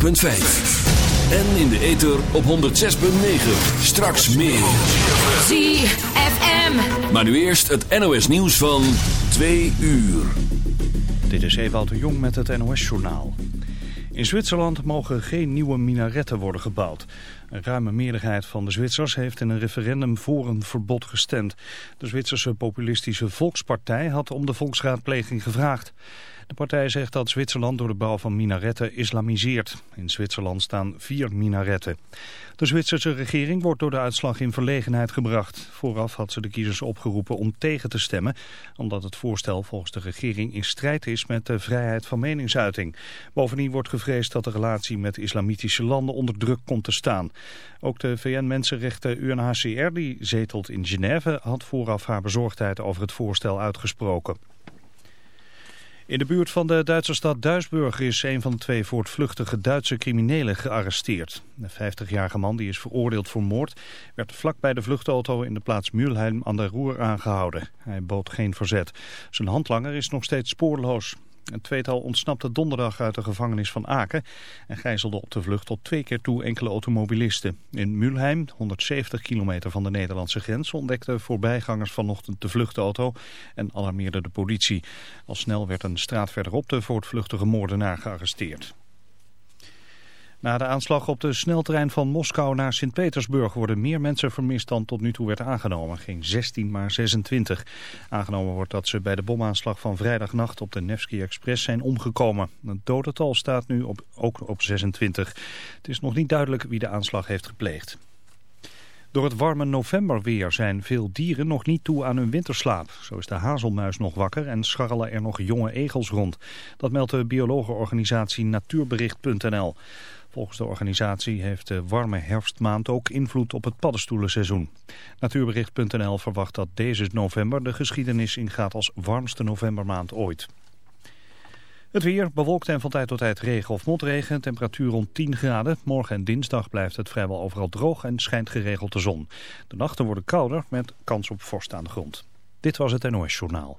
104.5. En in de ether op 106.9. Straks meer. ZFM. Maar nu eerst het NOS nieuws van 2 uur. Dit is Ewout de Jong met het NOS-journaal. In Zwitserland mogen geen nieuwe minaretten worden gebouwd. Een ruime meerderheid van de Zwitsers heeft in een referendum voor een verbod gestemd. De Zwitserse populistische Volkspartij had om de volksraadpleging gevraagd. De partij zegt dat Zwitserland door de bouw van minaretten islamiseert. In Zwitserland staan vier minaretten. De Zwitserse regering wordt door de uitslag in verlegenheid gebracht. Vooraf had ze de kiezers opgeroepen om tegen te stemmen... omdat het voorstel volgens de regering in strijd is met de vrijheid van meningsuiting. Bovendien wordt gevreesd dat de relatie met islamitische landen onder druk komt te staan. Ook de VN-mensenrechten UNHCR, die zetelt in Genève... had vooraf haar bezorgdheid over het voorstel uitgesproken. In de buurt van de Duitse stad Duisburg is een van de twee voortvluchtige Duitse criminelen gearresteerd. De 50-jarige man, die is veroordeeld voor moord, werd vlak bij de vluchtauto in de plaats Mülheim aan de Roer aangehouden. Hij bood geen verzet. Zijn handlanger is nog steeds spoorloos. Een tweetal ontsnapte donderdag uit de gevangenis van Aken en gijzelde op de vlucht tot twee keer toe enkele automobilisten. In Mülheim, 170 kilometer van de Nederlandse grens, ontdekten voorbijgangers vanochtend de vluchtauto en alarmeerde de politie. Al snel werd een straat verderop de voortvluchtige moordenaar gearresteerd. Na de aanslag op de sneltrein van Moskou naar Sint-Petersburg worden meer mensen vermist dan tot nu toe werd aangenomen. Geen 16, maar 26. Aangenomen wordt dat ze bij de bomaanslag van vrijdagnacht op de Nevsky Express zijn omgekomen. Het dodental staat nu op, ook op 26. Het is nog niet duidelijk wie de aanslag heeft gepleegd. Door het warme novemberweer zijn veel dieren nog niet toe aan hun winterslaap. Zo is de hazelmuis nog wakker en scharrelen er nog jonge egels rond. Dat meldt de biologenorganisatie natuurbericht.nl. Volgens de organisatie heeft de warme herfstmaand ook invloed op het paddenstoelenseizoen. Natuurbericht.nl verwacht dat deze november de geschiedenis ingaat als warmste novembermaand ooit. Het weer bewolkt en van tijd tot tijd regen of motregen. Temperatuur rond 10 graden. Morgen en dinsdag blijft het vrijwel overal droog en schijnt geregeld de zon. De nachten worden kouder met kans op vorst aan de grond. Dit was het NOS Journaal.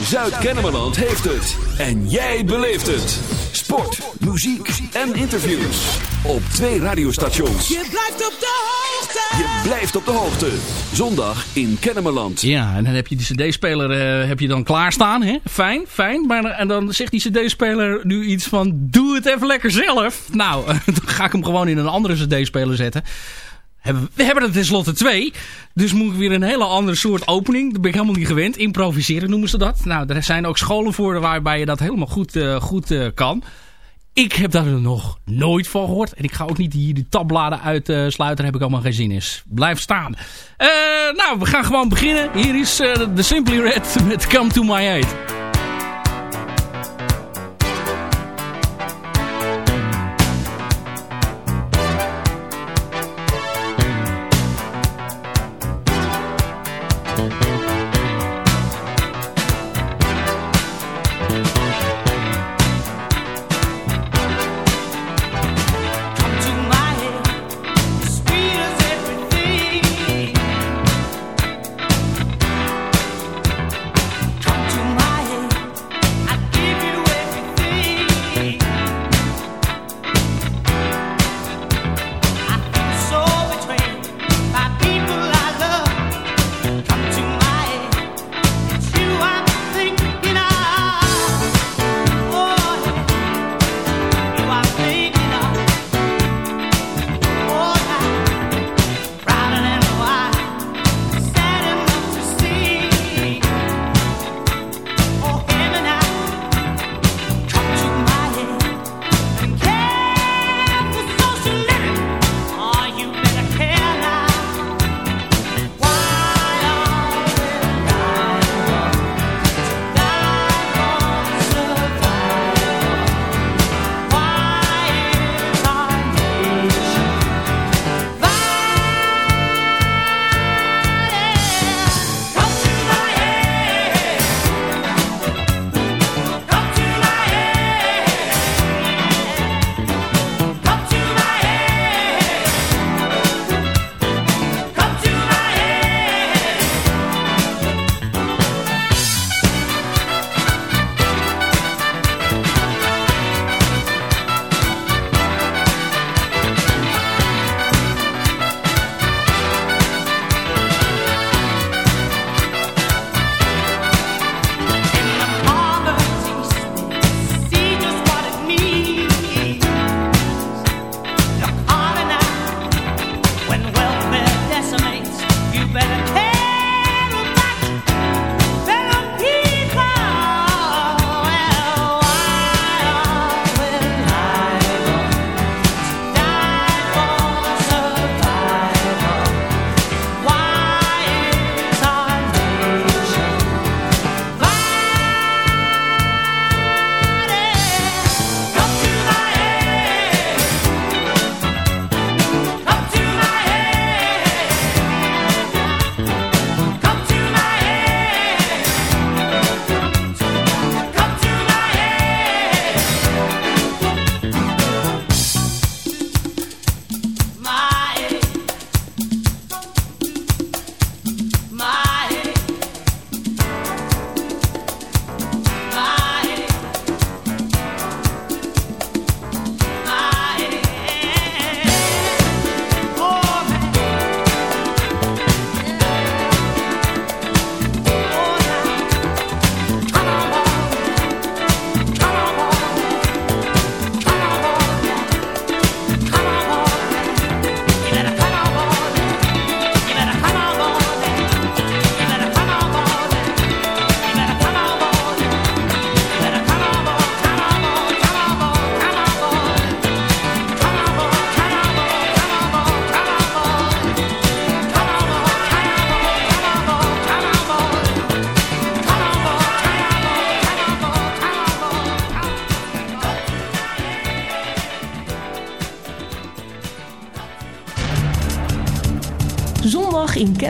Zuid-Kennemerland heeft het. En jij beleeft het. Sport, muziek en interviews. Op twee radiostations. Je blijft op de hoogte. Je blijft op de hoogte. Zondag in Kennemerland. Ja, en dan heb je die cd-speler eh, heb je dan klaarstaan. Hè? Fijn, fijn. Maar, en dan zegt die cd-speler nu iets van... Doe het even lekker zelf. Nou, dan ga ik hem gewoon in een andere cd-speler zetten. We hebben er tenslotte twee. Dus moet ik weer een hele andere soort opening. Dat ben ik helemaal niet gewend. Improviseren noemen ze dat. Nou, er zijn ook scholen voor waarbij je dat helemaal goed, eh, goed eh, kan. Ik heb daar nog nooit van gehoord. En ik ga ook niet hier die tabbladen uitsluiten. Daar heb ik allemaal geen zin in. Blijf staan. Eh, nou, we gaan gewoon beginnen. Hier is de Simply Red met Come to My Aid.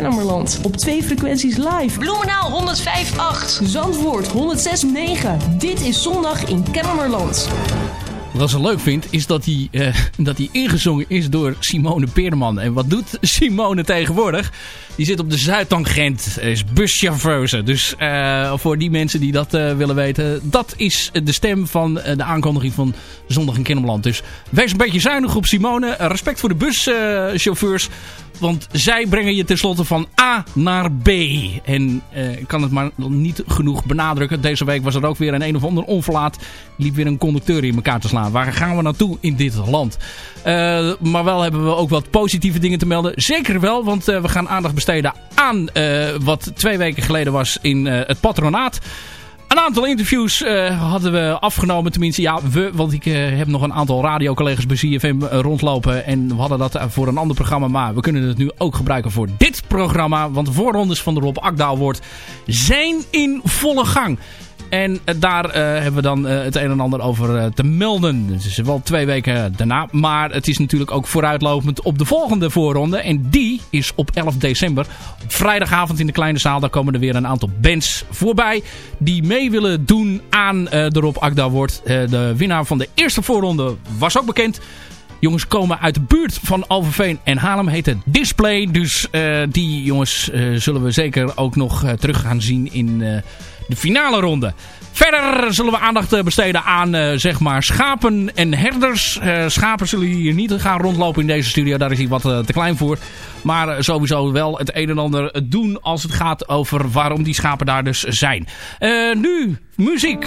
Kennemerland. Op twee frequenties live. Bloemenaal 105.8. Zandvoort 106.9. Dit is zondag in Kennemerland. Wat ze leuk vindt, is dat hij, eh, dat hij ingezongen is door Simone Peerman. En wat doet Simone tegenwoordig? Die zit op de Zuidtangent, is buschauffeuse. Dus eh, voor die mensen die dat eh, willen weten, dat is de stem van de aankondiging van Zondag in Kinderland. Dus wees een beetje zuinig op Simone. Respect voor de buschauffeurs. Want zij brengen je tenslotte van A naar B. En eh, ik kan het maar niet genoeg benadrukken. Deze week was er ook weer een een of ander onverlaat. Liep weer een conducteur in elkaar te slaan. Waar gaan we naartoe in dit land? Eh, maar wel hebben we ook wat positieve dingen te melden. Zeker wel, want eh, we gaan aandacht besteden aan wat twee weken geleden was in het patronaat. Een aantal interviews eh, hadden we afgenomen. Tenminste, ja, we. Want ik eh, heb nog een aantal radiocollega's bij CFM eh, rondlopen. En we hadden dat voor een ander programma. Maar we kunnen het nu ook gebruiken voor dit programma. Want de voorrondes van de Rob Akdaal wordt zijn in volle gang. En eh, daar eh, hebben we dan eh, het een en ander over te melden. Het is wel twee weken daarna. Maar het is natuurlijk ook vooruitlopend op de volgende voorronde. En die is op 11 december. Vrijdagavond in de kleine zaal. Daar komen er weer een aantal bands voorbij. Die mee willen doen aan de Rob Akda wordt. De winnaar van de eerste voorronde was ook bekend. Jongens komen uit de buurt van Alverveen en Haarlem. Heet het Display. Dus die jongens zullen we zeker ook nog terug gaan zien in de finale ronde. Verder zullen we aandacht eh, besteden aan eh, zeg maar schapen en herders. Eh, schapen zullen hier niet gaan rondlopen in deze studio. Daar is hij wat te klein voor. Maar sowieso wel het een en ander doen als het gaat over waarom die schapen daar dus zijn. Nu muziek.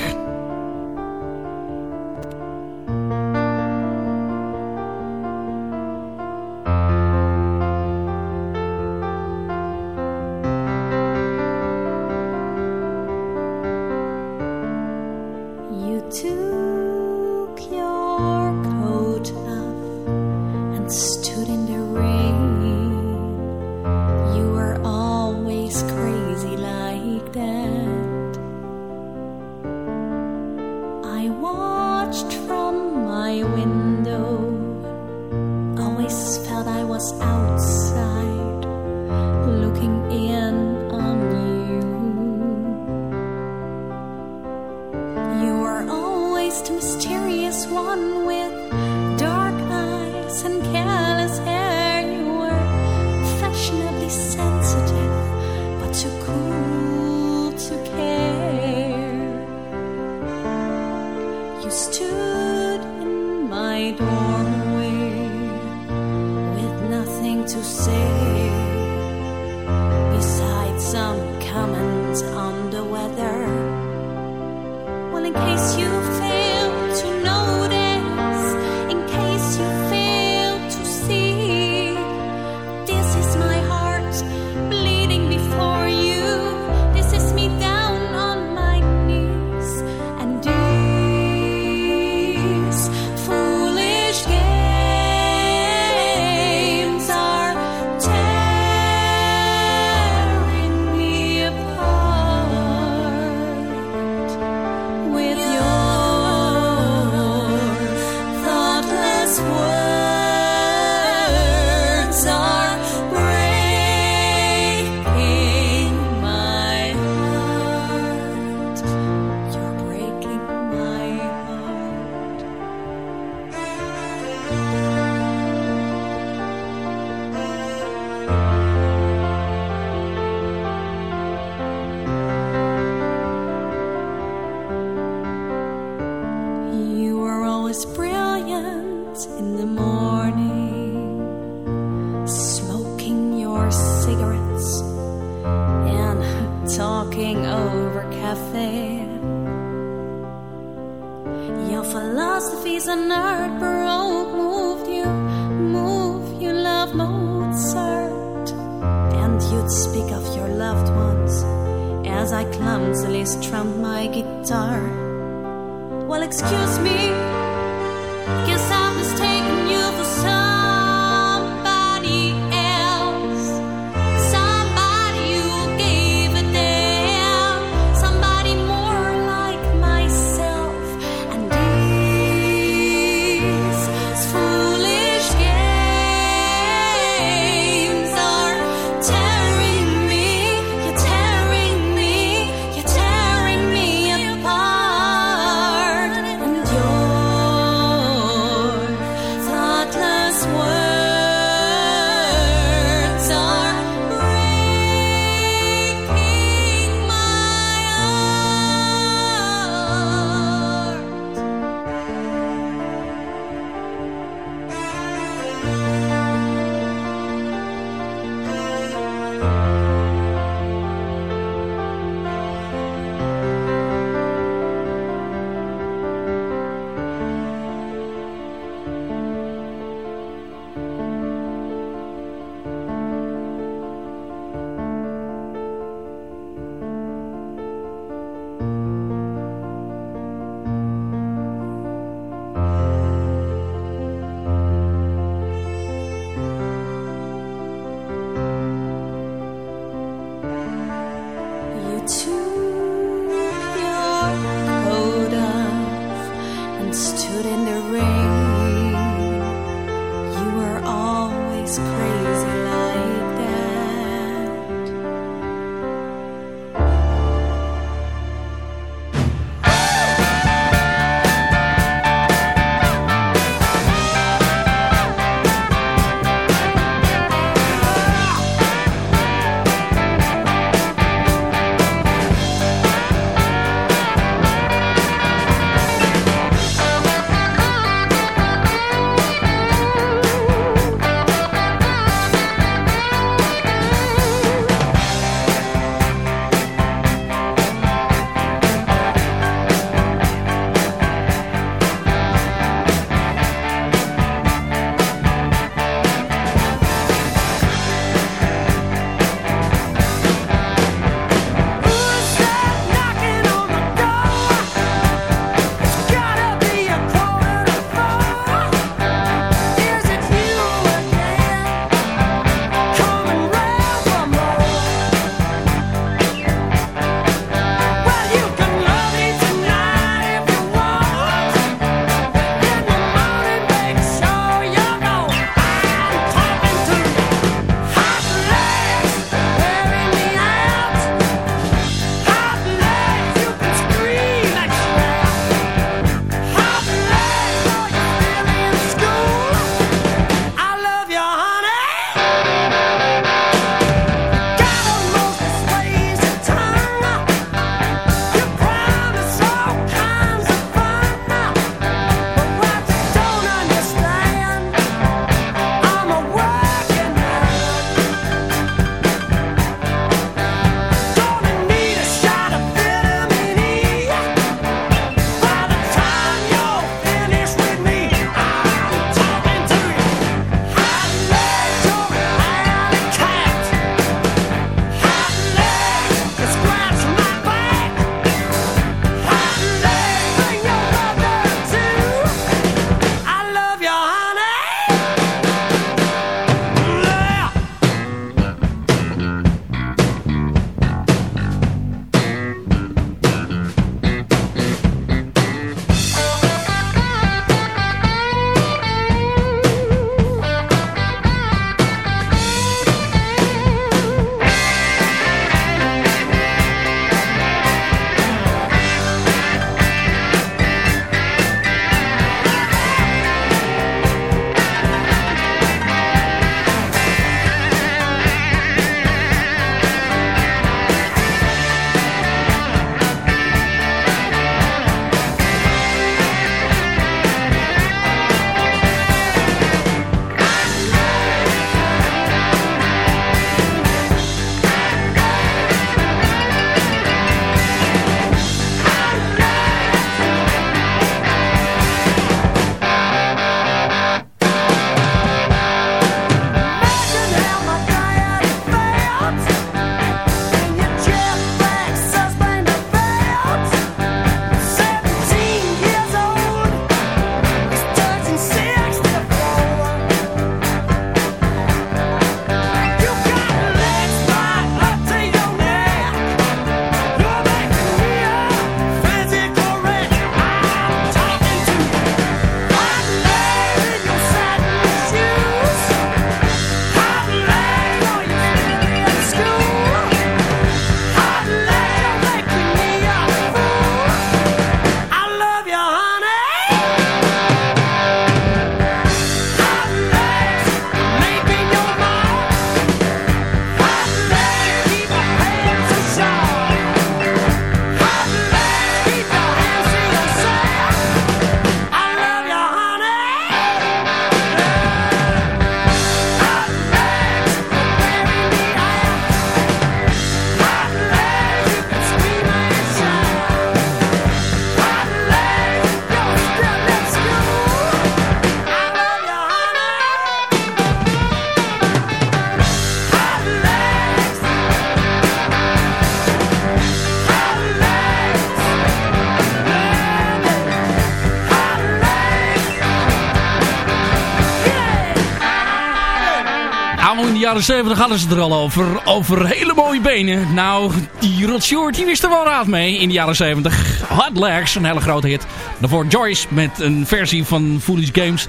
Jaren 70 hadden ze er al over. Over hele mooie benen. Nou, die Rod Stewart die wist er wel raad mee in de jaren 70. Hot Legs, een hele grote hit. Daarvoor Joyce met een versie van Foolish Games.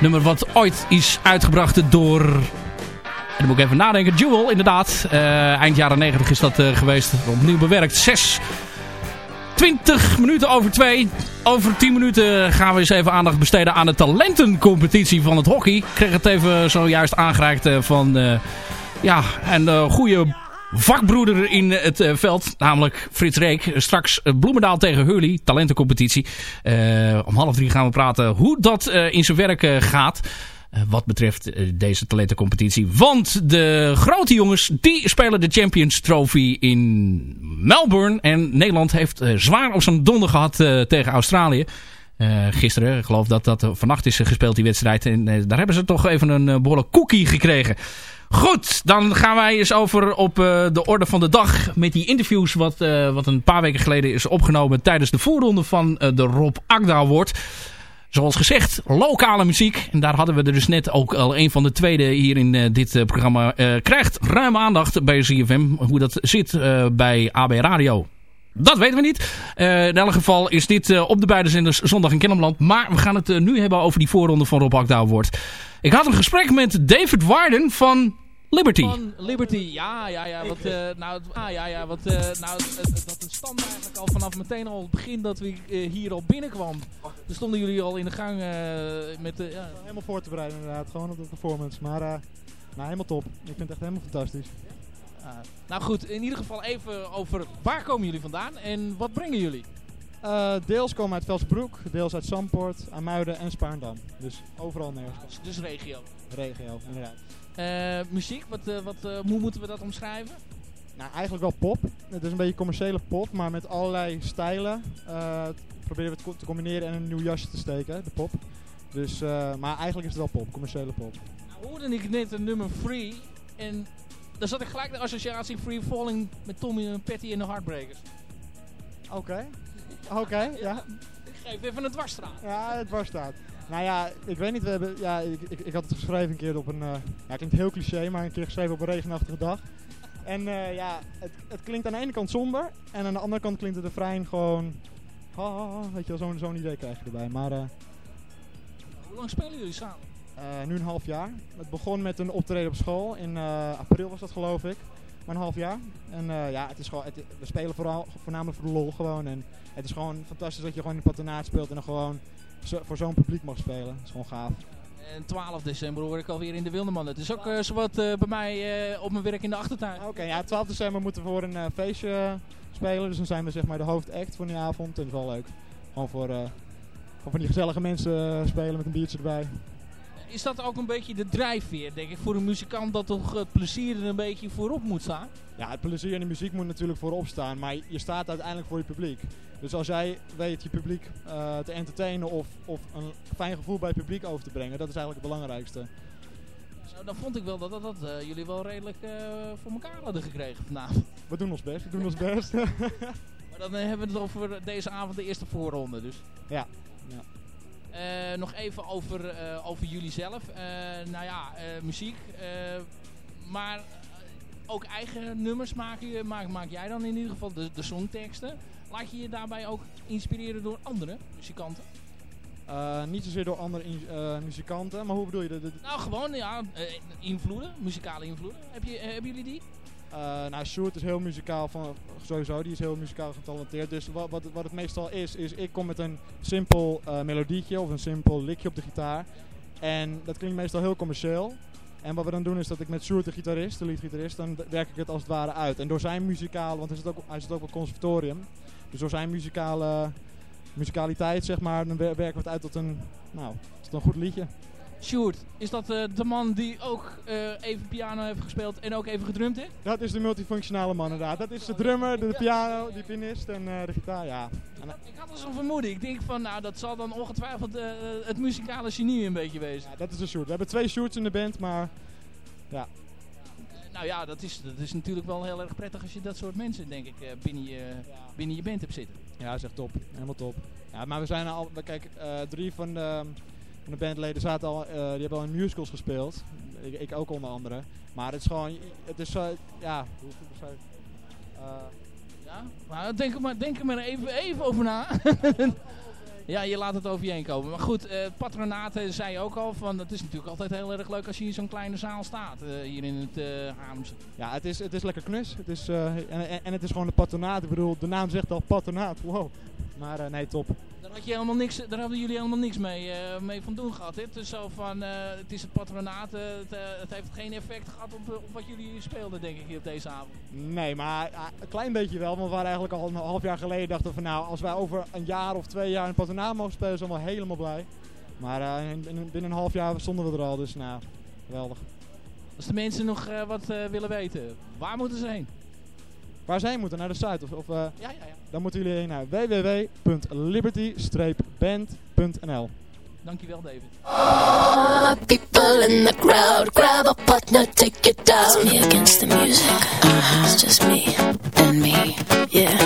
Nummer wat ooit is uitgebracht door... En dan moet ik even nadenken. Jewel, inderdaad. Eh, eind jaren 90 is dat eh, geweest. Opnieuw bewerkt. 6 20 minuten over 2. Over 10 minuten gaan we eens even aandacht besteden aan de talentencompetitie van het hockey. Ik kreeg het even zojuist aangereikt eh, van uh, ja, een uh, goede vakbroeder in het veld. Namelijk Frits Reek. Straks Bloemendaal tegen Hurley. Talentencompetitie. om half drie gaan we praten hoe dat in zijn werk gaat. Uh, wat betreft uh, deze talentencompetitie. Want de grote jongens die spelen de Champions Trophy in Melbourne. En Nederland heeft uh, zwaar op zijn donder gehad tegen Australië. gisteren, ik geloof dat dat vannacht is gespeeld die wedstrijd. En daar hebben ze toch even een behoorlijk cookie gekregen. Goed, dan gaan wij eens over op de orde van de dag met die interviews wat, wat een paar weken geleden is opgenomen tijdens de voorronde van de Rob Agda Award. Zoals gezegd, lokale muziek. En daar hadden we er dus net ook al een van de tweede hier in uh, dit uh, programma. Uh, krijgt ruim aandacht bij ZFM. Hoe dat zit bij AB Radio. Dat weten we niet. in elk geval is dit op de beide zenders zondag in Kennemerland. Maar we gaan het nu hebben over die voorronde van Rob Akda. Ik had een gesprek met David Warden van Liberty. Van Liberty, ja, ja, ja. Wat, uh, nou, ah, ja, ja, wat, uh, nou, dat een stand eigenlijk al vanaf meteen al het begin dat we uh, hier al binnenkwam. Toen stonden jullie al in de gang met de... Ja. Helemaal voor te bereiden inderdaad, gewoon op de performance. Maar nou, helemaal top. Ik vind het echt helemaal fantastisch. nou goed, in ieder geval even over waar komen jullie vandaan en wat brengen jullie? deels komen uit Velsbroek, deels uit Zandpoort, Amuiden en Spaarndam. Dus overal nergens. Dus regio? Regio, inderdaad. Uh, muziek, wat, uh, wat, uh, hoe moeten we dat omschrijven? Nou, eigenlijk wel pop. Het is een beetje commerciële pop, maar met allerlei stijlen proberen we het te combineren en een nieuw jasje te steken, de pop. Dus, maar eigenlijk is het wel pop, commerciële pop. Nou, hoorde ik net een nummer Free en daar zat ik gelijk de associatie Free Falling met Tommy en Patty en de Heartbreakers. Oké, okay. oké, okay, ja. Ik geef even een dwarsstraat. Ja, het dwarsstraat. Nou ja, ik weet niet, we hebben, ja, ik, ik, ik had het geschreven een keer op een, uh, ja, klinkt heel cliché, maar een keer geschreven op een regenachtige dag. En uh, ja, het, het klinkt aan de ene kant somber en aan de andere kant klinkt het refrein gewoon, ha, weet je wel, zo'n idee krijg je erbij. Maar, uh, Hoe lang spelen jullie samen? nu een half jaar. Het begon met een optreden op school, in april was dat geloof ik. Maar een half jaar. En ja, het is gewoon, het, we spelen vooral, voornamelijk voor de lol gewoon. En het is gewoon fantastisch dat je gewoon in patronaat speelt en dan gewoon zo, voor zo'n publiek mag spelen. Dat is gewoon gaaf. En 12 december hoor ik alweer in de Wilderman. Het is ook uh, zowat uh, bij mij uh, op mijn werk in de achtertuin. Oké, okay, ja, 12 december moeten we voor een feestje spelen. Dus dan zijn we zeg maar de hoofdact van die avond. En dat is wel leuk. Gewoon voor, gewoon van die gezellige mensen spelen met een biertje erbij. Is dat ook een beetje de drijfveer, denk ik, voor een muzikant dat toch het plezier er een beetje voorop moet staan? Ja, het plezier en de muziek moet natuurlijk voorop staan, maar je staat uiteindelijk voor je publiek. Dus als jij weet je publiek uh, te entertainen of, of een fijn gevoel bij het publiek over te brengen, dat is eigenlijk het belangrijkste. Zo, dan vond ik wel dat, dat, dat uh, jullie wel redelijk uh, voor elkaar hadden gekregen vanavond. We doen ons best, we doen ons best. maar dan hebben we het over deze avond de eerste voorronde dus. Ja. Uh, nog even over, uh, over jullie zelf. Uh, nou ja, muziek. maar ook eigen nummers maak, je, maak, maak jij dan in ieder geval, de, de songteksten. Laat je je daarbij ook inspireren door andere muzikanten? niet zozeer door andere muzikanten, maar hoe bedoel je dat? Nou, gewoon ja, invloeden, muzikale invloeden. Heb je, hebben jullie die? Uh, nou, Sjoerd is heel muzikaal, van, sowieso, die is heel muzikaal getalenteerd. Dus wat, wat, wat het meestal is, is ik kom met een simpel uh, melodietje of een simpel likje op de gitaar. En dat klinkt meestal heel commercieel. En wat we dan doen is dat ik met Sjoerd, de gitarist, de leadgitarist, dan werk ik het als het ware uit. En door zijn muzikale, want hij zit ook, hij zit ook op het conservatorium. Dus door zijn muzikale, muzikaliteit, zeg maar, dan werken we het uit tot een, nou, tot een goed liedje. Sjoerd, is dat uh, de man die ook uh, even piano heeft gespeeld en ook even gedrumd heeft? Dat is de multifunctionale man inderdaad. Dat is de drummer, de, de piano, de pianist en uh, de gitaar, ja. Ik had al zo'n vermoeden. Ik denk van, nou dat zal dan ongetwijfeld het muzikale genie een beetje wezen. Ja, dat is een Sjoerd. We hebben twee Sjoerds in de band, maar ja. nou ja, dat is, dat is natuurlijk wel heel erg prettig als je dat soort mensen, denk ik, binnen je, ja. binnen je band hebt zitten. Ja, dat is echt top. Helemaal top. Ja, maar we zijn al, kijk, drie van de van de bandleden zaten al, uh, die hebben al in musicals gespeeld. ik, ik ook onder andere. Maar het is gewoon, het is, eh, ja, hoe is het beschreven? Eh, Ja? Nou, denk er maar, denk er maar even, even over na. ja, je laat het over je heen komen. Maar goed, eh patronaten zei je ook al van, het is natuurlijk altijd heel erg leuk als je in zo'n kleine zaal staat. eh, hier in het eh Haarlemse. Ja, het is, het is lekker knus. Het is, eh, en, en, het is gewoon de patronaat. Ik bedoel, de naam zegt al patronaat. Wow. Maar eh, nee, top. Daar, had je helemaal niks, daar hadden jullie helemaal niks mee, eh, mee van doen gehad. Hè? Het is zo van, eh, het is het patronaat, eh, het, het heeft geen effect gehad op, op wat jullie speelden, denk ik, hier op deze avond. Nee, maar een klein beetje wel. Want we waren eigenlijk al een half jaar geleden dachten van nou, als wij over een jaar of twee jaar een patronaat mogen spelen, zijn we helemaal blij. Maar in- in- binnen een half jaar stonden we er al, dus nou, geweldig. Als de mensen nog wat willen weten, waar moeten ze heen? Waar zij moeten, naar de site? Of, of, Ja, ja, ja. Dan moeten jullie heen naar www.liberty-band.nl Dankjewel, David. All the people in the crowd, grab a partner, take it down. It's me against the music. Uh, it's just me and me. Yeah,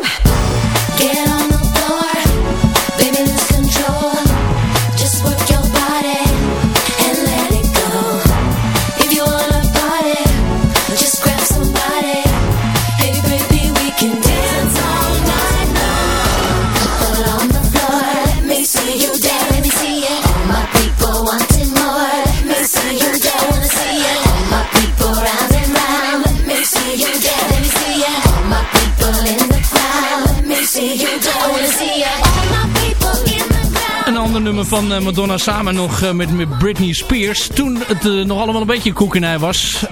Nummer van eh, Madonna samen nog eh, met, Britney Spears. Toen het eh, nog allemaal een beetje koekenij was.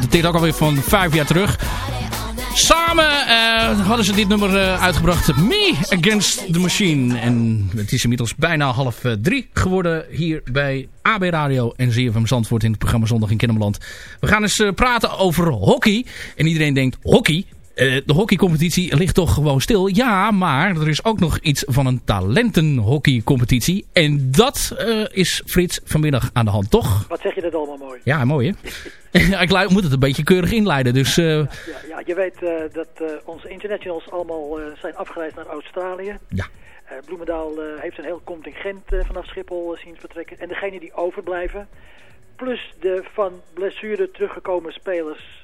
Dat dit ook alweer van vijf jaar terug. Samen hadden ze dit nummer uitgebracht. Me Against the Machine. En het is inmiddels bijna half drie geworden hier bij AB Radio en ZFM Zandvoort in het programma Zondag in Kennemerland. We gaan eens praten over hockey. En iedereen denkt, hockey? Eh, de hockeycompetitie ligt toch gewoon stil. Ja, maar er is ook nog iets van een talentenhockeycompetitie. En dat eh, is Frits vanmiddag aan de hand, toch? Wat zeg je dat allemaal mooi. Ja, mooi hè? ik moet het een beetje keurig inleiden. Dus eh, Ja, ja, je weet dat onze internationals allemaal zijn afgereisd naar Australië. Ja. Bloemendaal heeft een heel contingent vanaf Schiphol zien vertrekken. En degenen die overblijven, plus de van blessure teruggekomen spelers,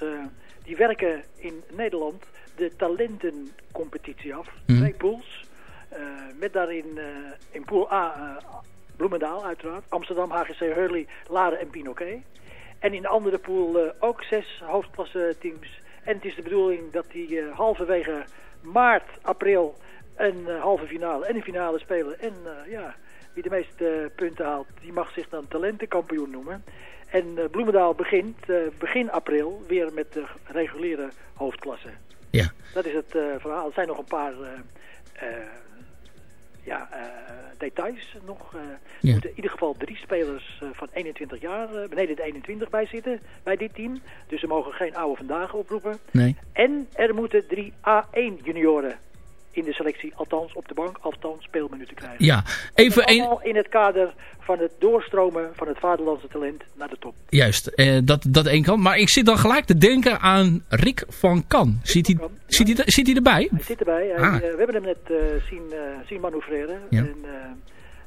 die werken in Nederland de talentencompetitie af. Mhm. Twee pools. Eh, met daarin eh, in pool A eh, Bloemendaal uiteraard, Amsterdam, HGC, Hurley, Laren en Pinoquet. En in de andere pool ook zes hoofdklasse teams. En het is de bedoeling dat die halverwege maart, april een halve finale en een finale spelen. En ja, wie de meeste punten haalt, die mag zich dan talentenkampioen noemen. En eh, Bloemendaal begint eh, begin april weer met de reguliere hoofdklasse. Ja. Dat is het eh, verhaal. Er zijn nog een paar ja, details nog. Ja. moeten in ieder geval drie spelers van 21 jaar, beneden de 21 bij zitten bij dit team. Dus ze mogen geen oude vandaag oproepen. nee. En er moeten drie A1 junioren in de selectie, althans op de bank, althans speelminuten krijgen. Ja, even allemaal in het kader van het doorstromen van het vaderlandse talent naar de top. Juist, eh, dat, dat één kant. Maar ik zit dan gelijk te denken aan Rick van Kan. Zit hij, zit hij, zit hij erbij? Hij zit erbij. Hij, Ah. eh, we hebben hem net eh, zien, eh, zien manoeuvreren. Ja. En,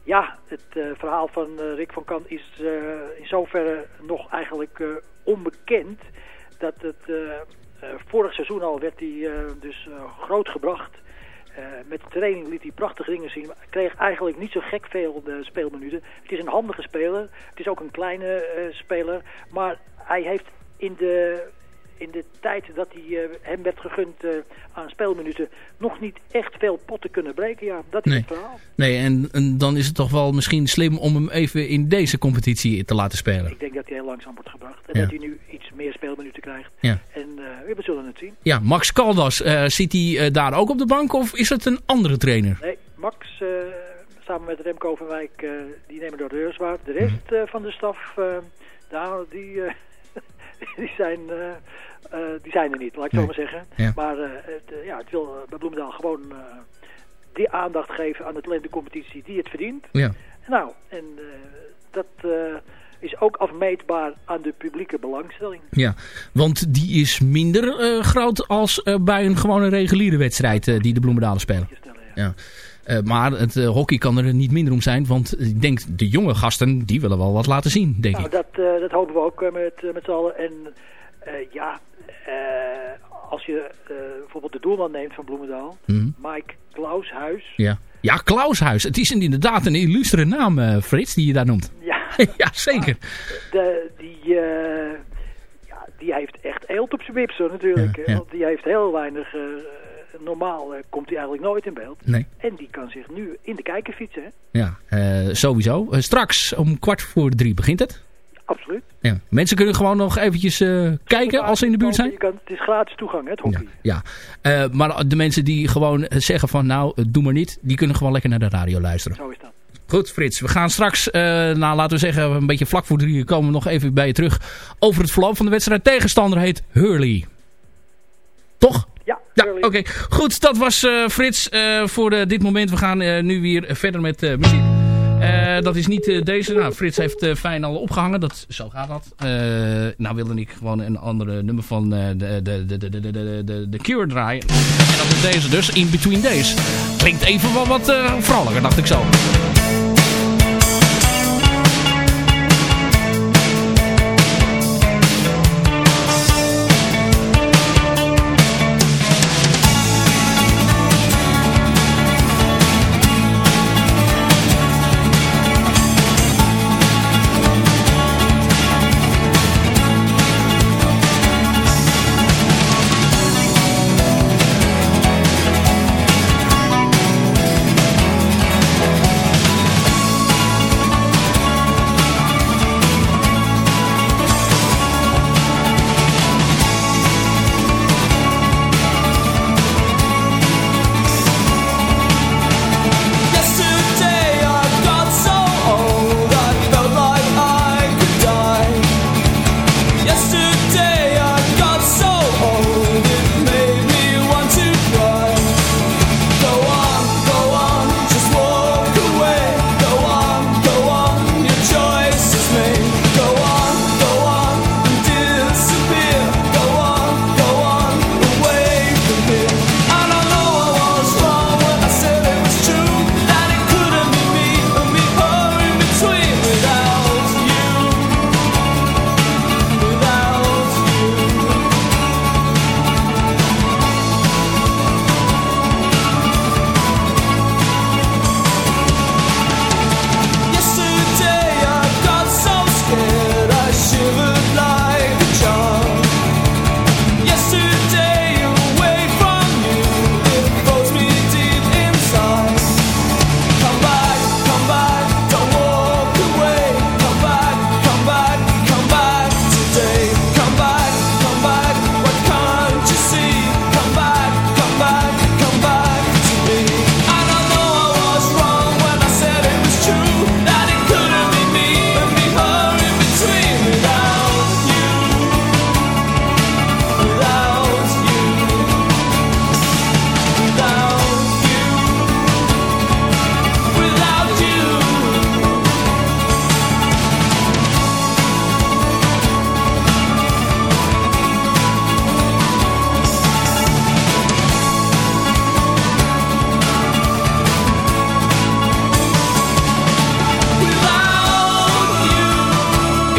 ja, het verhaal van Rick van Kan is in zoverre nog eigenlijk onbekend. Dat het vorig seizoen al werd hij dus eh, Eh, met de training liet hij prachtige dingen zien. Maar kreeg eigenlijk niet zo gek veel eh, speelminuten. Het is een handige speler. Het is ook een kleine eh, speler. Maar hij heeft in de, in de tijd dat hij, eh, hem werd gegund eh, aan speelminuten... nog niet echt veel potten kunnen breken. Ja, dat is Nee. het verhaal. Nee, en, en dan is het toch wel misschien slim om hem even in deze competitie te laten spelen. Ik denk dat hij heel langzaam wordt gebracht. En Ja. dat hij nu iets meer speelminuten krijgt. Ja. En eh, we zullen het zien. Ja, Max Caldas, zit hij daar ook op de bank of is het een andere trainer? Nee, Max samen met Remco van Wijk, die nemen door de reurswaard. De rest eh, van de staf, daar, die, die, zijn, eh, eh, die zijn er niet, laat ik Nee. zo maar zeggen. Ja. Maar eh, het, ja, het wil bij Bloemendaal gewoon die aandacht geven aan de talentencompetitie die het verdient. Ja. Nou, en dat is ook afmeetbaar aan de publieke belangstelling. Ja, want die is minder groot als bij een gewone reguliere wedstrijd die de Bloemendalen spelen. Ja. Eh, maar het eh, hockey kan er niet minder om zijn, want ik denk de jonge gasten, die willen wel wat laten zien, denk Nou, ik. dat, eh, dat hopen we ook met, met z'n allen. En ja, als je bijvoorbeeld de doelman neemt van Bloemendaal, Mhm. Mike Klaushuis. Ja, ja Klaushuis, het is inderdaad een illustere naam, Frits, die je daar noemt. Ja, ja zeker. de, die, die heeft echt eelt op zijn wips hoor, natuurlijk. Ja, hè, ja. Want die heeft heel weinig... normaal eh, komt hij eigenlijk nooit in beeld. Nee. En die kan zich nu in de kijker fietsen. Hè? Ja, eh, sowieso. Eh, straks om kwart voor drie begint het. Absoluut. Ja. Mensen kunnen gewoon nog eventjes kijken als ze in de buurt zijn. Je kan, het is gratis toegang, hè, het hockey. Ja, maar de mensen die gewoon zeggen van nou, doe maar niet. Die kunnen gewoon lekker naar de radio luisteren. Zo is dat. Goed Frits, we gaan straks, nou laten we zeggen een beetje vlak voor drie komen we nog even bij je terug. Over het verloop van de wedstrijd. Tegenstander heet Hurley. Ja, oké. Goed, dat was eh, Frits eh, voor eh, dit moment. We gaan nu weer verder met muziek. dat is niet deze. Nou, Frits heeft fijn al opgehangen. Dat, zo gaat dat. nou wilde ik gewoon een andere nummer van de, de, de, de, de, de, de Cure draaien. En dat is deze dus, In Between Days. Klinkt even wel wat vrolijker, dacht ik zo.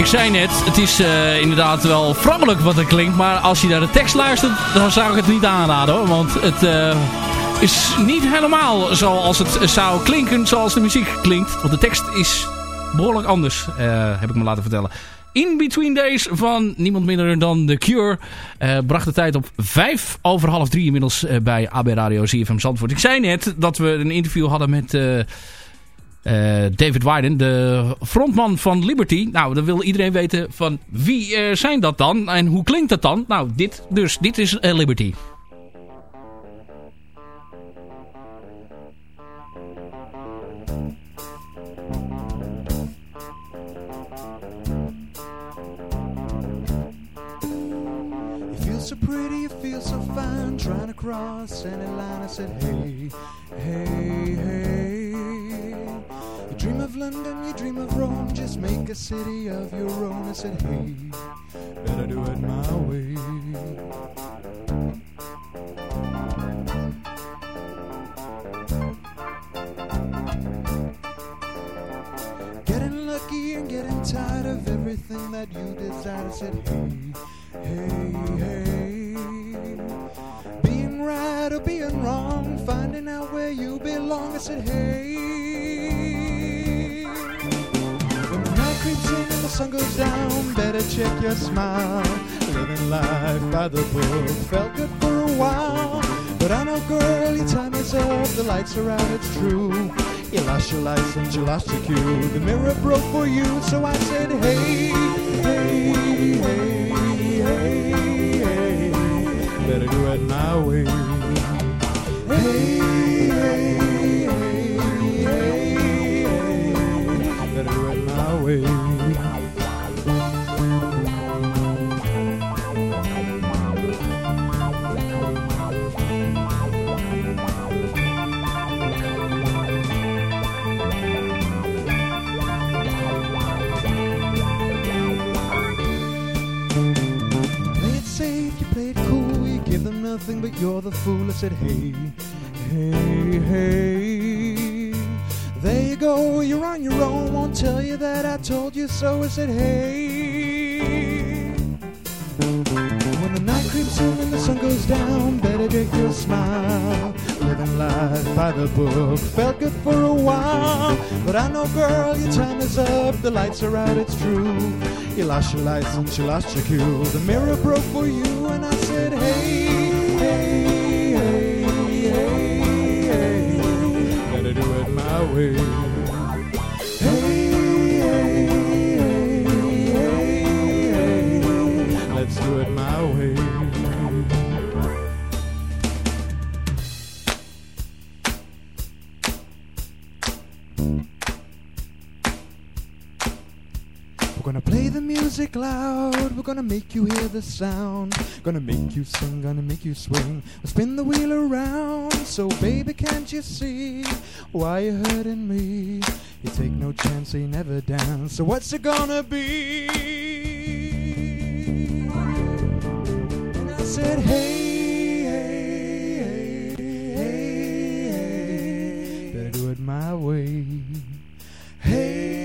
Zei net, het is eh, inderdaad wel vrolijk wat er klinkt. Maar als je naar de tekst luistert, dan zou ik het niet aanraden hoor. Want het eh, is niet helemaal zoals het zou klinken zoals de muziek klinkt. Want de tekst is behoorlijk anders, eh, heb ik me laten vertellen. In Between Days van niemand minder dan The Cure. bracht de tijd op vijf over half drie inmiddels bij AB Radio ZFM Zandvoort. Ik zei net dat we een interview hadden met... David Wyden, de frontman van Liberty. Nou, dan wil iedereen weten van wie eh, zijn dat dan en hoe klinkt dat dan? Nou, dit dus. Dit is eh, Liberty. So pretty, you feel so fine, trying to cross any line. I said, hey, hey, hey. London, you dream of Rome, just make a city of your own. I said, hey, better do it my way. Getting lucky and getting tired of everything that you desire. I said, hey, hey, hey. Being right or being wrong, finding out where you belong. I said, hey. Sun goes down, better check your smile. Living life by the book felt good for a while. But I know, girl, your time is up. The lights are out, it's true. You lost your license, you lost your cue. The mirror broke for you, so I said, hey, hey, hey, hey, hey. Better do it my way. Hey, hey, hey, hey, hey. Better do it my way. You're the fool. I said, hey, hey, hey. There you go, you're on your own, won't tell you that I told you so. I said, hey. When the night creeps in and the sun goes down, better get your smile. Living life by the book felt good for a while. But I know, girl, your time is up, the lights are out, it's true. You lost your license, you lost your cue. The mirror broke for you, and I said, hey, it my way. Hey, hey, hey, hey, hey. Let's do it my way. We're gonna play the music loud. We're gonna make you hear the sound. Gonna make you sing, gonna make you swing. We'll spin the wheel around. So, baby, can't you see why you're hurting me? You take no chance, you never dance. So, what's it gonna be? And I said, hey, hey, hey, hey, hey. Do it my way. Hey,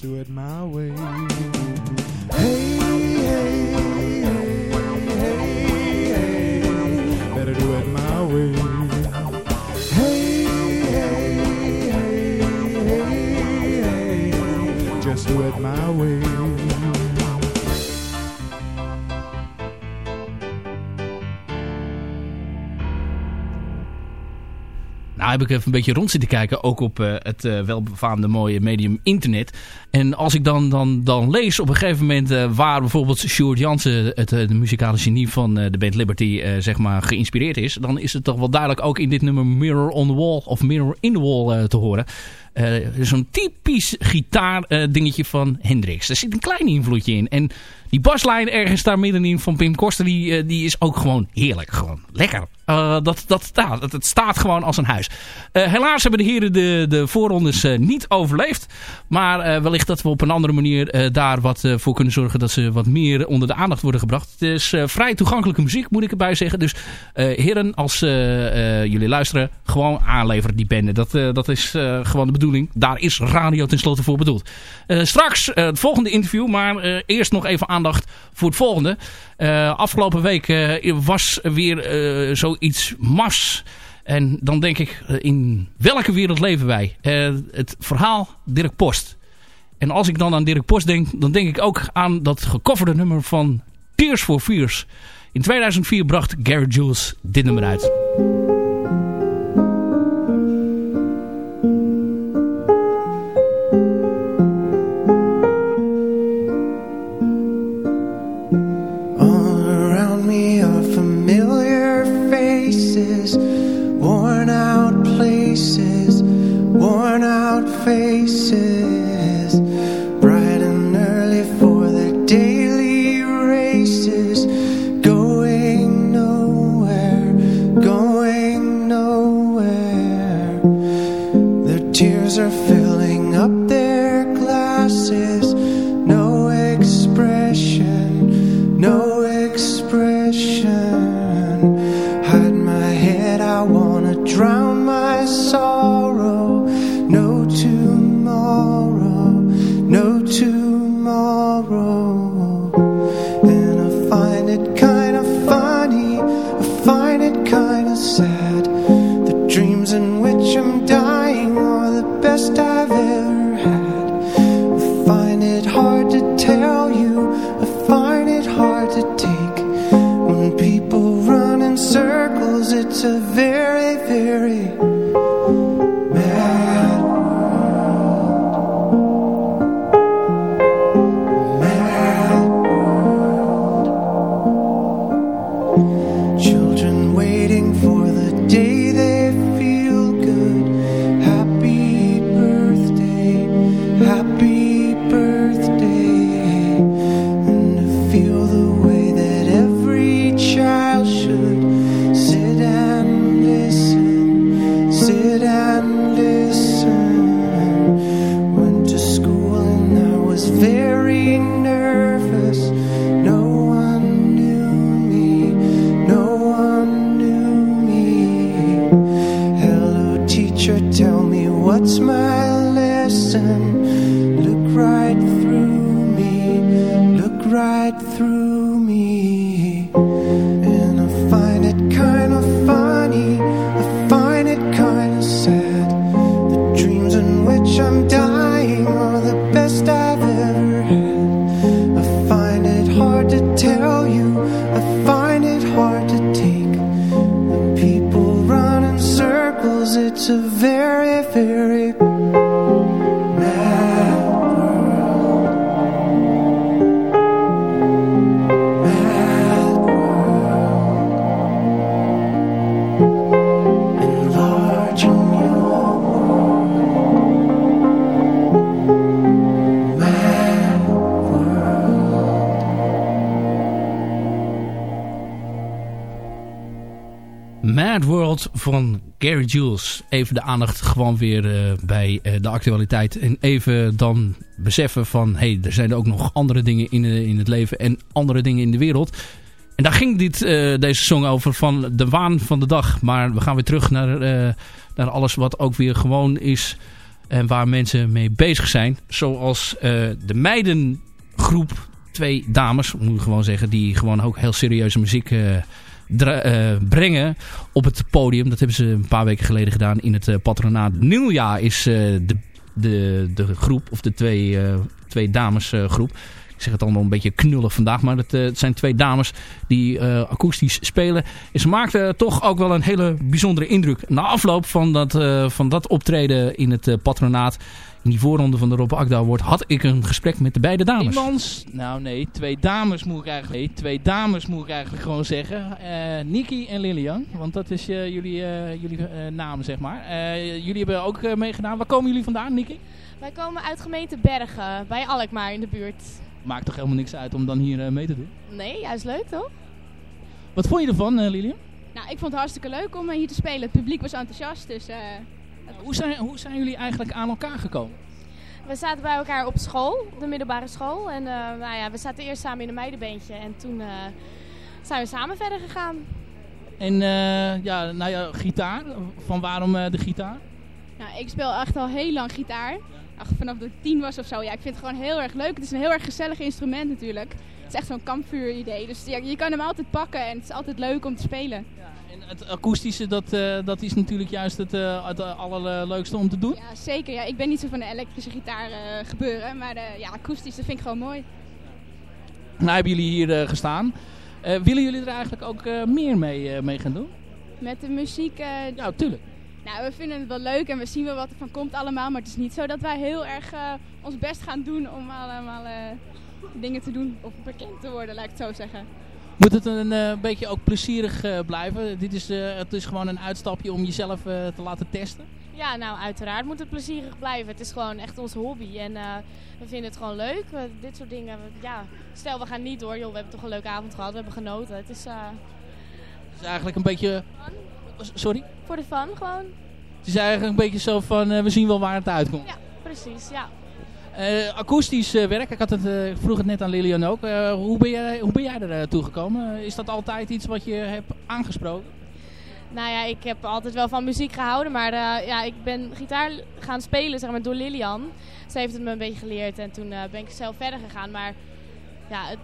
do it my way. Hey, hey, hey, hey, hey. Better do it my way. Hey, hey, hey, hey. Just do it my way. Nou heb ik even een beetje rond zitten kijken, ook op eh, het eh, welbefaamde mooie medium internet. En als ik dan, dan, dan lees op een gegeven moment eh, waar bijvoorbeeld Sjoerd Jansen, het de muzikale genie van de band Liberty, zeg maar geïnspireerd is. Dan is het toch wel duidelijk ook in dit nummer Mirror on the Wall of Mirror in the Wall te horen. Eh, Zo'n typisch gitaar eh, dingetje van Hendrix. Er zit een klein invloedje in. En die baslijn ergens daar middenin van Pim Koster, die, eh, die is ook gewoon heerlijk. Gewoon lekker. Dat, dat, dat, het staat gewoon als een huis. Helaas hebben de heren de, de voorrondes niet overleefd. Maar wellicht dat we op een andere manier daar wat voor kunnen zorgen dat ze wat meer onder de aandacht worden gebracht. Het is vrij toegankelijke muziek, moet ik erbij zeggen. Dus heren, als jullie luisteren, gewoon aanleveren die bende. Dat, dat is gewoon de bedoeling. Daar is radio tenslotte voor bedoeld. Eh, straks eh, het volgende interview, maar eh, eerst nog even aandacht voor het volgende. Afgelopen week was er weer zoiets mars. En dan denk ik, in welke wereld leven wij? Het verhaal Dirk Post. En als ik dan aan Dirk Post denk, dan denk ik ook aan dat gecoverde nummer van Tears for Fears. In 2004 bracht Gary Jules dit nummer uit. Faces, Mad World van Gary Jules. Even de aandacht gewoon weer eh, bij eh, de actualiteit. En even dan beseffen van... hé, hey, er zijn ook nog andere dingen in, eh, in het leven... en andere dingen in de wereld. En daar ging dit, deze song over van de waan van de dag. Maar we gaan weer terug naar, naar alles wat ook weer gewoon is... en waar mensen mee bezig zijn. Zoals de meidengroep twee dames, moet ik gewoon zeggen... die gewoon ook heel serieuze muziek... eh, brengen op het podium. Dat hebben ze een paar weken geleden gedaan in het eh, patronaat. Nilja is eh, de, de, de groep, of de twee, twee dames eh, groep. Ik zeg het allemaal een beetje knullig vandaag, maar het, het zijn twee dames die akoestisch spelen. En ze maakten toch ook wel een hele bijzondere indruk. Na afloop van dat, van dat optreden in het patronaat, in die voorronde van de Rob Akda wordt, had ik een gesprek met de beide dames. Iemands, nou nee, twee dames moet ik eigenlijk, nee, twee dames moet ik eigenlijk gewoon zeggen. Eh Niki en Lilian, want dat is eh, jullie, eh, jullie eh, naam zeg maar. Eh, jullie hebben ook meegedaan. Waar komen jullie vandaan, Niki? Wij komen uit gemeente Bergen, bij Alkmaar in de buurt. Maakt toch helemaal niks uit om dan hier mee te doen? Nee, juist leuk toch? Wat vond je ervan, Lilian? Nou, ik vond het hartstikke leuk om hier te spelen. Het publiek was enthousiast, dus... Hoe zijn, hoe zijn jullie eigenlijk aan elkaar gekomen? we zaten bij elkaar op school, de middelbare school. En eh, nou ja, we zaten eerst samen in een meidenbeentje en toen eh, zijn we samen verder gegaan. En eh, ja, nou ja, gitaar. Van waarom eh, de gitaar? Nou, ik speel echt al heel lang gitaar. Ach, vanaf dat ik tien was of zo. Ja, ik vind het gewoon heel erg leuk. Het is een heel erg gezellig instrument natuurlijk. Het is echt zo'n kampvuur idee. Dus ja, je kan hem altijd pakken en het is altijd leuk om te spelen. Het akoestische, dat, eh, dat is natuurlijk juist het, eh, het eh, allerleukste om te doen. Ja, zeker. Ja, ik ben niet zo van de elektrische gitaar gebeuren. Maar eh, ja, akoestisch, dat vind ik gewoon mooi. Nou hebben jullie hier gestaan. Willen jullie er eigenlijk ook meer mee, mee gaan doen? Met de muziek... ja, tuurlijk. Nou, we vinden het wel leuk en we zien wel wat er van komt allemaal. Maar het is niet zo dat wij heel erg ons best gaan doen om allemaal dingen te doen. Of bekend te worden, laat ik het zo zeggen. Moet het een eh, beetje ook plezierig eh, blijven? Dit is, eh, het is gewoon een uitstapje om jezelf te laten testen. Ja, nou uiteraard moet het plezierig blijven. Het is gewoon echt onze hobby en we vinden het gewoon leuk. Dit soort dingen, we- ja. Stel we gaan niet door, joh, we hebben toch een leuke avond gehad, we hebben genoten. Het is Het is eigenlijk een beetje... Sorry? voor de fun gewoon. Het is eigenlijk een beetje zo van, we zien wel waar het uitkomt. Ja, precies, ja. Eh, akoestisch eh, werk, ik, had het, eh, vroeg het net aan Lilian ook. Hoe, ben jij, hoe ben jij er naartoe gekomen? is dat altijd iets wat je hebt aangesproken? Nou ja, ik heb altijd wel van muziek gehouden, maar ja, ik ben gitaar gaan spelen zeg maar, door Lilian. Ze heeft het me een beetje geleerd en toen ben ik zelf verder gegaan. Maar ja, het,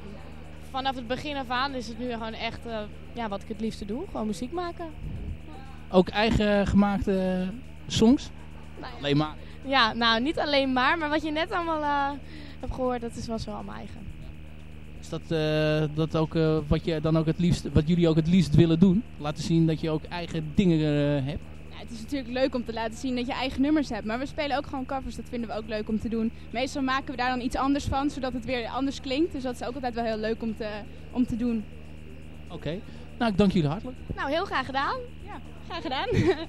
vanaf het begin af aan is het nu gewoon echt ja, wat ik het liefste doe. Gewoon muziek maken. Ook eigen gemaakte songs? Alleen maar. Ja, nou niet alleen maar, maar wat je net allemaal eh, hebt gehoord, dat is wel zo allemaal eigen. Is dat, eh, dat ook eh, wat, je dan ook het liefst, wat jullie ook het liefst willen doen? Laten zien dat je ook eigen dingen eh, hebt? Het is natuurlijk leuk om te laten zien dat je eigen nummers hebt. Maar we spelen ook gewoon covers, dat vinden we ook leuk om te doen. Meestal maken we daar dan iets anders van, zodat het weer anders klinkt. Dus dat is ook altijd wel heel leuk om te, om te doen. Oké. Nou, ik dank jullie hartelijk. Nou, heel graag gedaan. Ja, graag gedaan.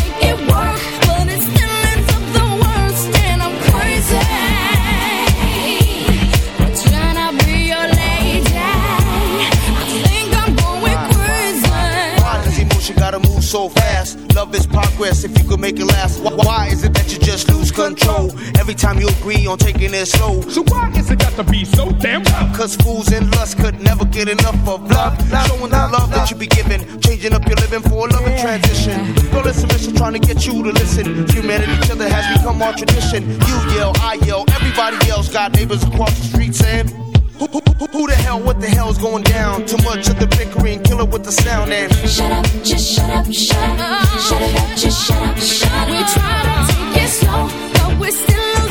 so fast? Love is progress if you can make it last. Why, why is it that you just lose control every time you agree on taking it slow? So why is it got to be so damn tough? Cause fools and lust could never get enough of love. Not showing the love that you be giving, changing up your living for a loving transition. Girl, it's submission trying to get you to listen. Humanity, each other has become our tradition. You yell, I yell, everybody else got neighbors across the street saying. Who, who, who, who the hell, what the hell's going down? Too much of the bickering, kill it with the sound and Shut up, just shut up, shut up, shut up, just shut up, shut up. We try to take it slow, but we're still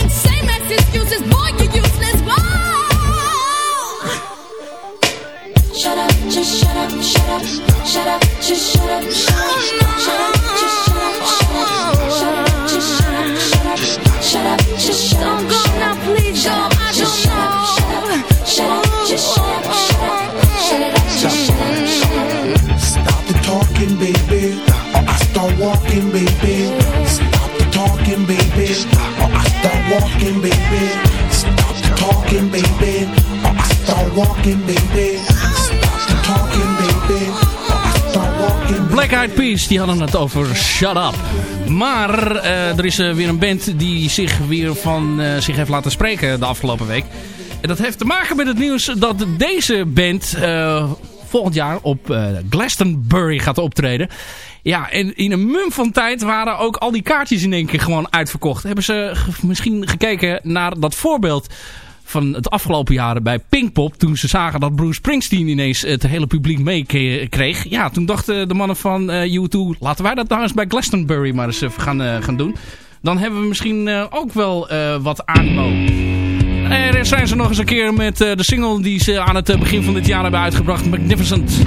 excuses, boy, you're useless. Whoa. Shut up, just shut up, shut up, shut up, just shut up, shut up, shut up, just shut up, shut up, shut up, just shut up, shut up, shut up, just shut up. Don't go now, please, go. Baby. Talking, baby, walking, baby. Talking, baby. Black Eyed Peas, die hadden het over Shut Up. Maar eh, er is eh, weer een band die zich weer van eh, zich heeft laten spreken de afgelopen week. En dat heeft te maken met het nieuws dat deze band volgend jaar op Glastonbury gaat optreden. Ja, en in een mum van tijd waren ook al die kaartjes in één keer gewoon uitverkocht. Hebben ze misschien gekeken naar dat voorbeeld van het afgelopen jaren bij Pinkpop. Toen ze zagen dat Bruce Springsteen ineens het hele publiek meekreeg. Ja, toen dachten de mannen van eh, U2, laten wij dat nou eens bij Glastonbury maar eens even gaan, eh, gaan doen. Dan hebben we misschien eh, ook wel wat animo. Er zijn ze nog eens een keer met de single die ze aan het begin van dit jaar hebben uitgebracht. Magnificent.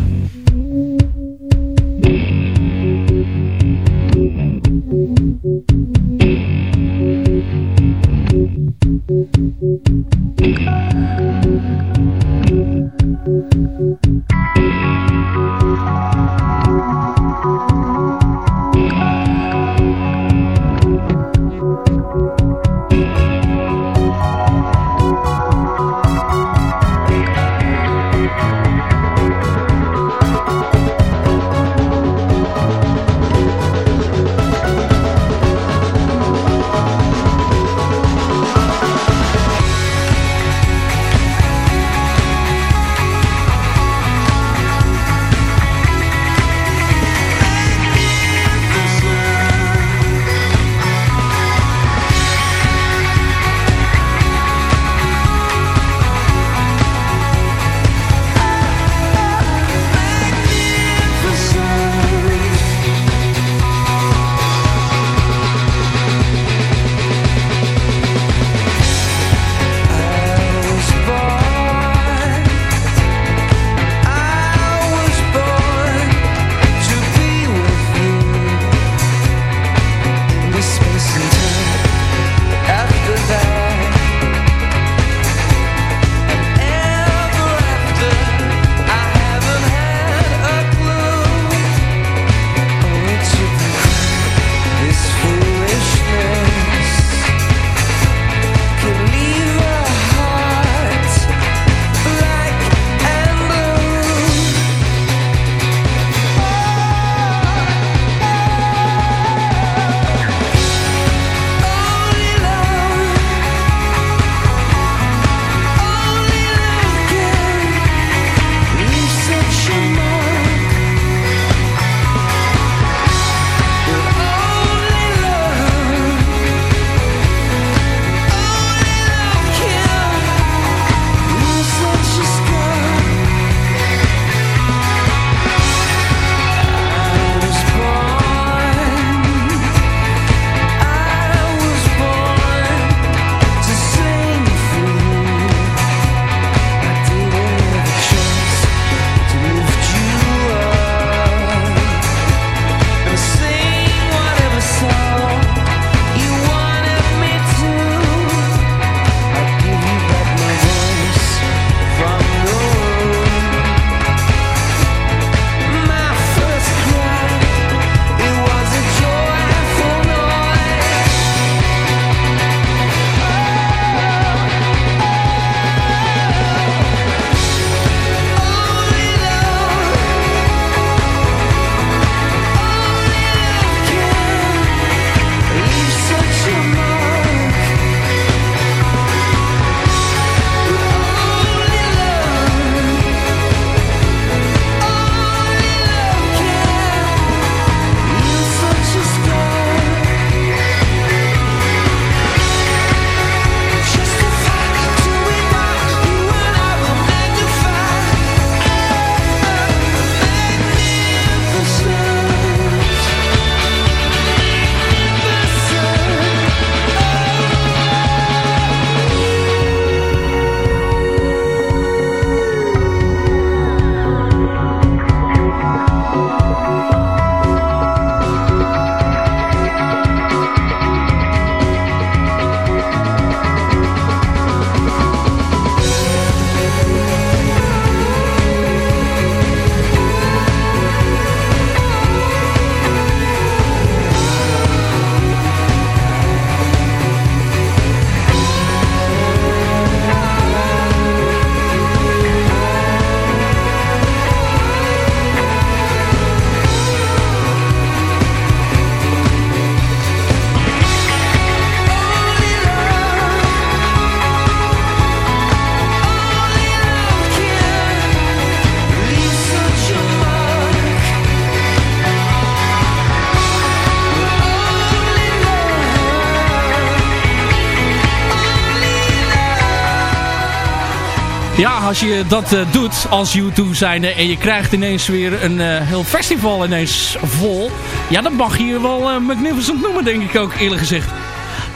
Ja, als je dat eh, doet als U2 zijnde en je krijgt ineens weer een eh, heel festival ineens vol. Ja, dan mag je je wel eh, Magnificent noemen, denk ik ook eerlijk gezegd.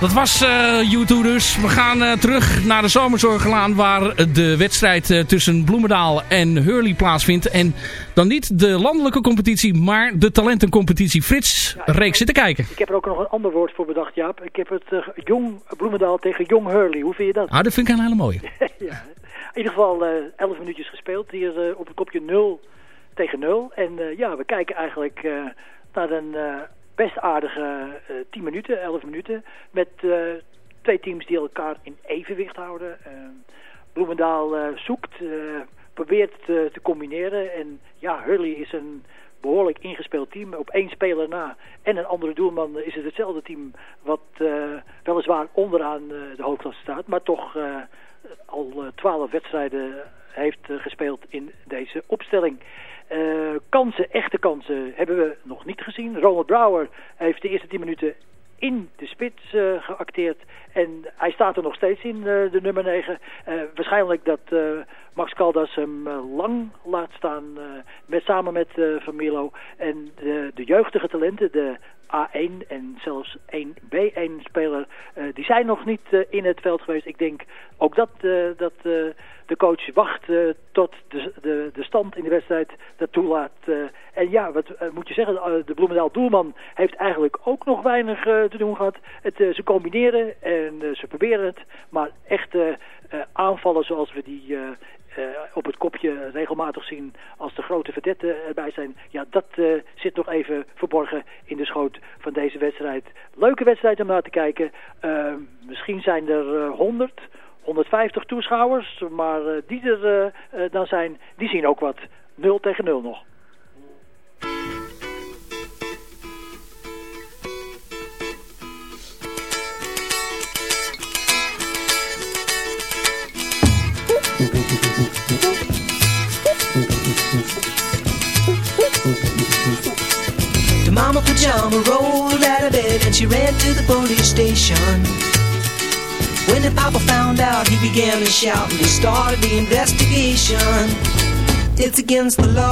Dat was eh U2 dus. We gaan terug naar de Zomerzorgelaan waar de wedstrijd tussen Bloemendaal en Hurley plaatsvindt. En dan niet de landelijke competitie, maar de talentencompetitie. Frits, Reek zitten kijken. Ik heb er ook nog een ander woord voor bedacht, Jaap. Ik heb het Jong Bloemendaal tegen Jong Hurley. Hoe vind je dat? Ah, dat vind ik een hele mooie. In ieder geval eh 11 minuutjes gespeeld. Hier eh, op het kopje 0 tegen 0. En eh, ja, we kijken eigenlijk eh, naar een eh, best aardige eh 10 minuten, 11 minuten. Met eh, twee teams die elkaar in evenwicht houden. Eh, Bloemendaal eh, zoekt, eh, probeert te, combineren. En ja, Hurley is een behoorlijk ingespeeld team. Op één speler na en een andere doelman is het hetzelfde team... wat eh, weliswaar onderaan eh, de hoofdklasse staat... maar toch eh, al twaalf wedstrijden heeft eh, gespeeld in deze opstelling. Eh, kansen, echte kansen, hebben we nog niet gezien. Ronald Brouwer heeft de eerste 10 minuten in de spits eh, geacteerd. En hij staat er nog steeds in, eh, de nummer 9. Eh, waarschijnlijk dat eh, Max Caldas hem eh, lang laat staan, eh, met, samen met eh, Van Milo. En de jeugdige talenten, de A1 en zelfs 1B1 speler, eh, die zijn nog niet eh, in het veld geweest. Ik denk ook dat, eh, dat de coach wacht tot de, de, de stand in de wedstrijd dat toelaat. en ja, wat moet je zeggen, de Bloemendaal doelman heeft eigenlijk ook nog weinig te doen gehad. Het, ze combineren en ze proberen het, maar echt eh, aanvallen zoals we die... eh, op het kopje regelmatig zien als de grote verdetten erbij zijn. Ja, dat eh, zit nog even verborgen in de schoot van deze wedstrijd. Leuke wedstrijd om naar te kijken. Eh, misschien zijn er eh, 100, 150 toeschouwers, maar die er dan zijn, die zien ook wat. 0 tegen 0 nog. Pajama rolled out of bed and she ran to the police station. When the papa found out, he began to shout and he started the investigation. It's against the law.